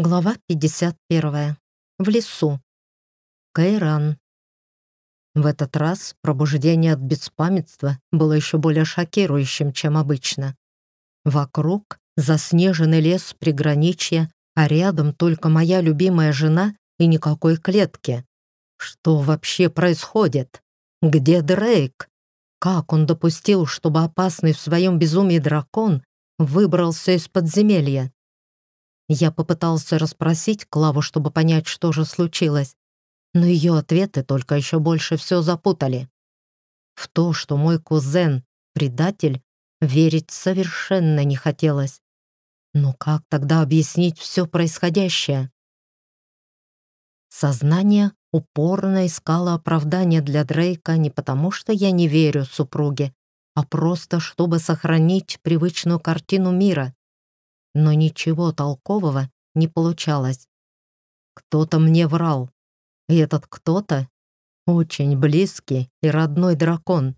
Глава 51. В лесу. Кайран. В этот раз пробуждение от беспамятства было еще более шокирующим, чем обычно. Вокруг заснеженный лес приграничья, а рядом только моя любимая жена и никакой клетки. Что вообще происходит? Где Дрейк? Как он допустил, чтобы опасный в своем безумии дракон выбрался из подземелья? Я попытался расспросить Клаву, чтобы понять, что же случилось, но ее ответы только еще больше все запутали. В то, что мой кузен — предатель, верить совершенно не хотелось. Но как тогда объяснить все происходящее? Сознание упорно искало оправдания для Дрейка не потому, что я не верю супруге, а просто чтобы сохранить привычную картину мира но ничего толкового не получалось. Кто-то мне врал, и этот кто-то очень близкий и родной дракон.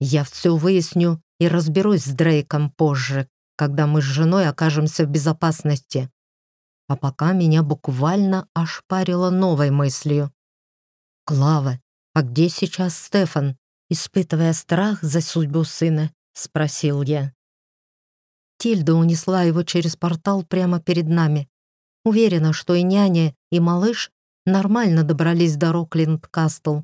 Я все выясню и разберусь с Дрейком позже, когда мы с женой окажемся в безопасности. А пока меня буквально ошпарило новой мыслью. «Клава, а где сейчас Стефан?» Испытывая страх за судьбу сына, спросил я. Тильда унесла его через портал прямо перед нами. Уверена, что и няня, и малыш нормально добрались до Роклинд-Кастл.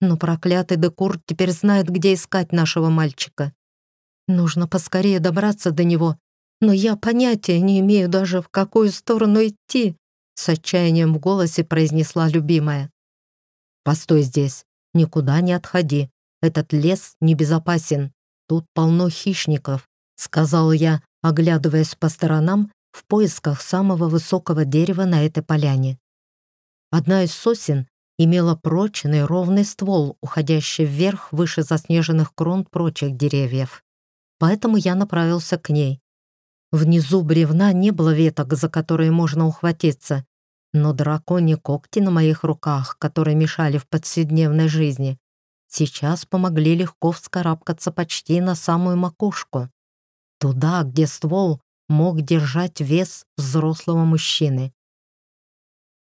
Но проклятый Декур теперь знает, где искать нашего мальчика. Нужно поскорее добраться до него, но я понятия не имею даже, в какую сторону идти, с отчаянием в голосе произнесла любимая. «Постой здесь, никуда не отходи. Этот лес небезопасен. Тут полно хищников», — сказал я, оглядываясь по сторонам в поисках самого высокого дерева на этой поляне. Одна из сосен имела прочный ровный ствол, уходящий вверх выше заснеженных крон прочих деревьев. Поэтому я направился к ней. Внизу бревна не было веток, за которые можно ухватиться, но драконьи когти на моих руках, которые мешали в повседневной жизни, сейчас помогли легко вскарабкаться почти на самую макушку туда, где ствол мог держать вес взрослого мужчины.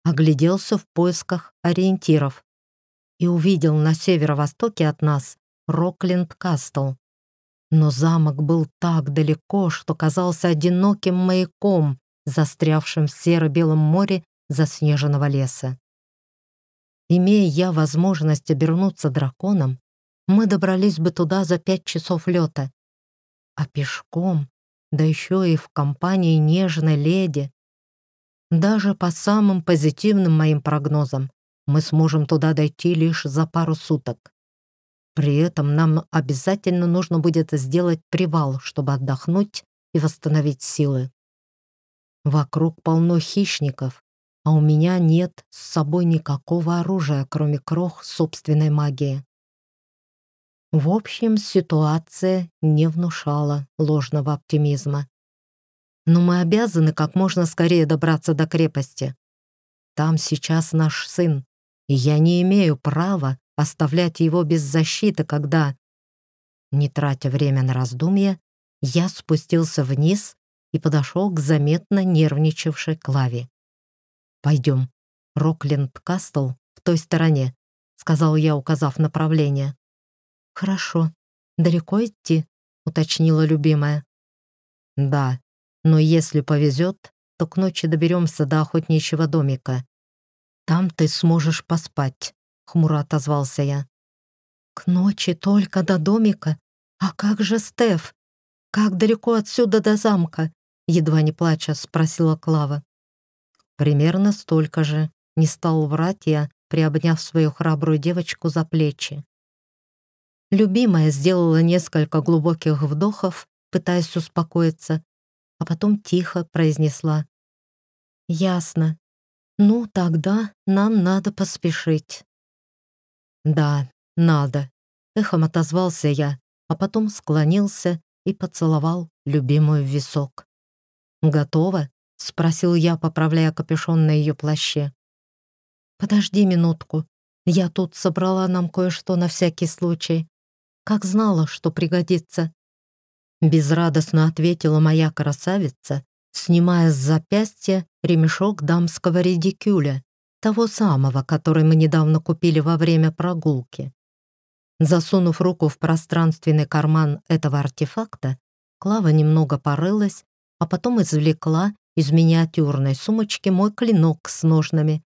Огляделся в поисках ориентиров и увидел на северо-востоке от нас Рокленд-Кастл. Но замок был так далеко, что казался одиноким маяком, застрявшим в серо-белом море заснеженного леса. Имея я возможность обернуться драконом, мы добрались бы туда за пять часов лета, а пешком, да еще и в компании нежной леди. Даже по самым позитивным моим прогнозам мы сможем туда дойти лишь за пару суток. При этом нам обязательно нужно будет сделать привал, чтобы отдохнуть и восстановить силы. Вокруг полно хищников, а у меня нет с собой никакого оружия, кроме крох собственной магии. В общем, ситуация не внушала ложного оптимизма. Но мы обязаны как можно скорее добраться до крепости. Там сейчас наш сын, и я не имею права оставлять его без защиты, когда... Не тратя время на раздумья, я спустился вниз и подошел к заметно нервничавшей Клаве. «Пойдем. Рокленд Кастл в той стороне», — сказал я, указав направление. «Хорошо. Далеко идти?» — уточнила любимая. «Да, но если повезет, то к ночи доберемся до охотничьего домика. Там ты сможешь поспать», — хмуро отозвался я. «К ночи только до домика? А как же Стеф? Как далеко отсюда до замка?» Едва не плача, спросила Клава. «Примерно столько же», — не стал врать я, приобняв свою храбрую девочку за плечи. Любимая сделала несколько глубоких вдохов, пытаясь успокоиться, а потом тихо произнесла. «Ясно. Ну, тогда нам надо поспешить». «Да, надо», — эхом отозвался я, а потом склонился и поцеловал любимую в висок. «Готова?» — спросил я, поправляя капюшон на ее плаще. «Подожди минутку. Я тут собрала нам кое-что на всякий случай. Как знала, что пригодится. Безрадостно ответила моя красавица снимая с запястья ремешок дамского редикюля, того самого, который мы недавно купили во время прогулки. Засунув руку в пространственный карман этого артефакта, Клава немного порылась, а потом извлекла из миниатюрной сумочки мой клинок с ножнами,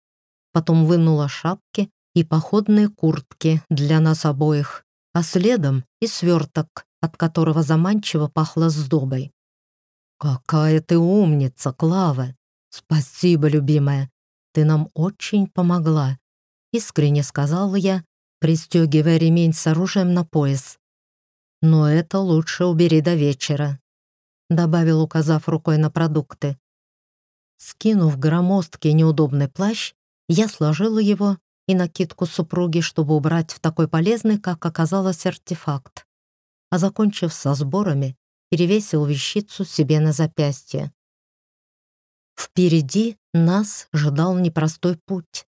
потом вынула шапки и походные куртки для нас обоих, а следом и сверток, от которого заманчиво пахло сдобой. «Какая ты умница, Клава! Спасибо, любимая! Ты нам очень помогла!» Искренне сказала я, пристегивая ремень с оружием на пояс. «Но это лучше убери до вечера», — добавил, указав рукой на продукты. Скинув громоздкий неудобный плащ, я сложила его и накидку супруги, чтобы убрать в такой полезный, как оказалось, артефакт. А закончив со сборами, перевесил вещицу себе на запястье. Впереди нас ждал непростой путь,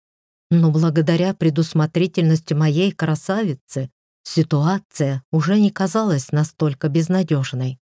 но благодаря предусмотрительности моей красавицы ситуация уже не казалась настолько безнадежной.